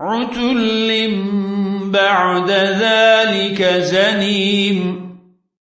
عتل بعد ذلك زنيم